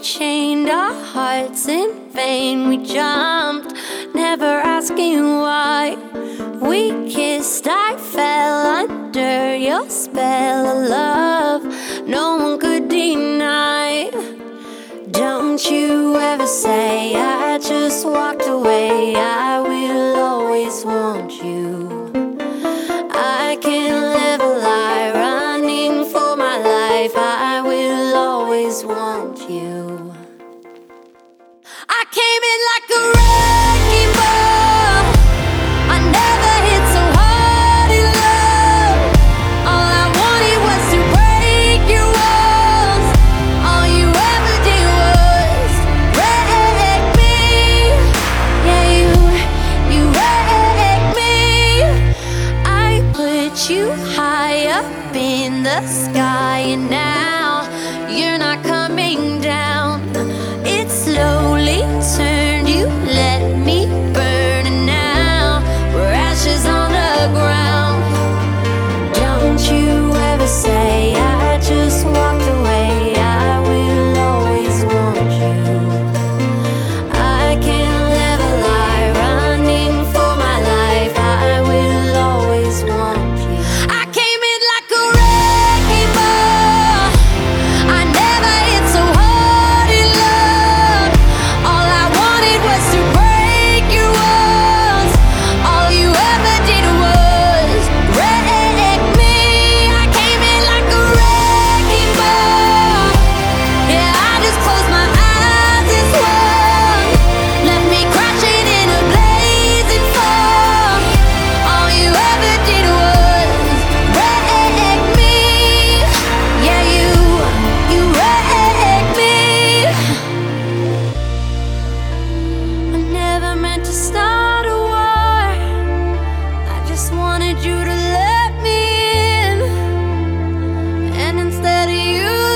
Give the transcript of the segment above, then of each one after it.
chained our hearts in vain. We jumped, never asking why. We kissed, I fell under your spell of love. No one could deny. Don't you ever say I just walked away. I will always want you. I can't live a lie running for my life. I you. I came in like a wrecking ball. I never hit so hard in love. All I wanted was to break your walls. All you ever did was wreck me. Yeah, you, you wrecked me. I put you high up in the sky, and now you're not coming down.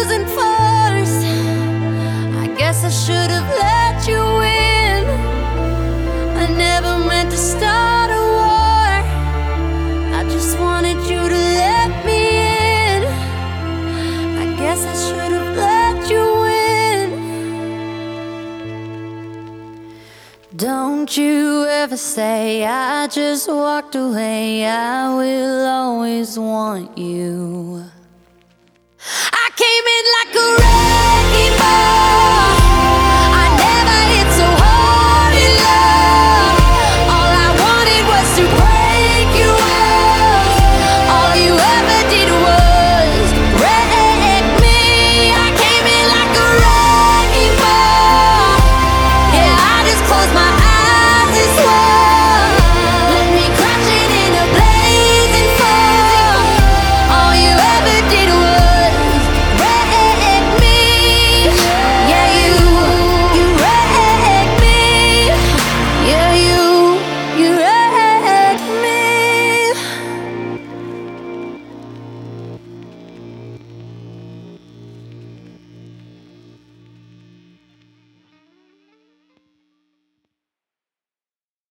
Using force, I guess I should have let you in. I never meant to start a war. I just wanted you to let me in. I guess I should have let you in. Don't you ever say I just walked away. I will always want you.